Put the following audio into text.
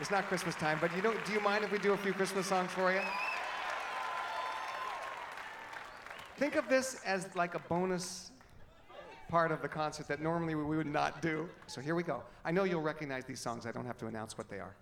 It's not Christmas time, but you know, do you mind if we do a few Christmas songs for you? Think of this as like a bonus part of the concert that normally we would not do. So here we go. I know you'll recognize these songs. I don't have to announce what they are.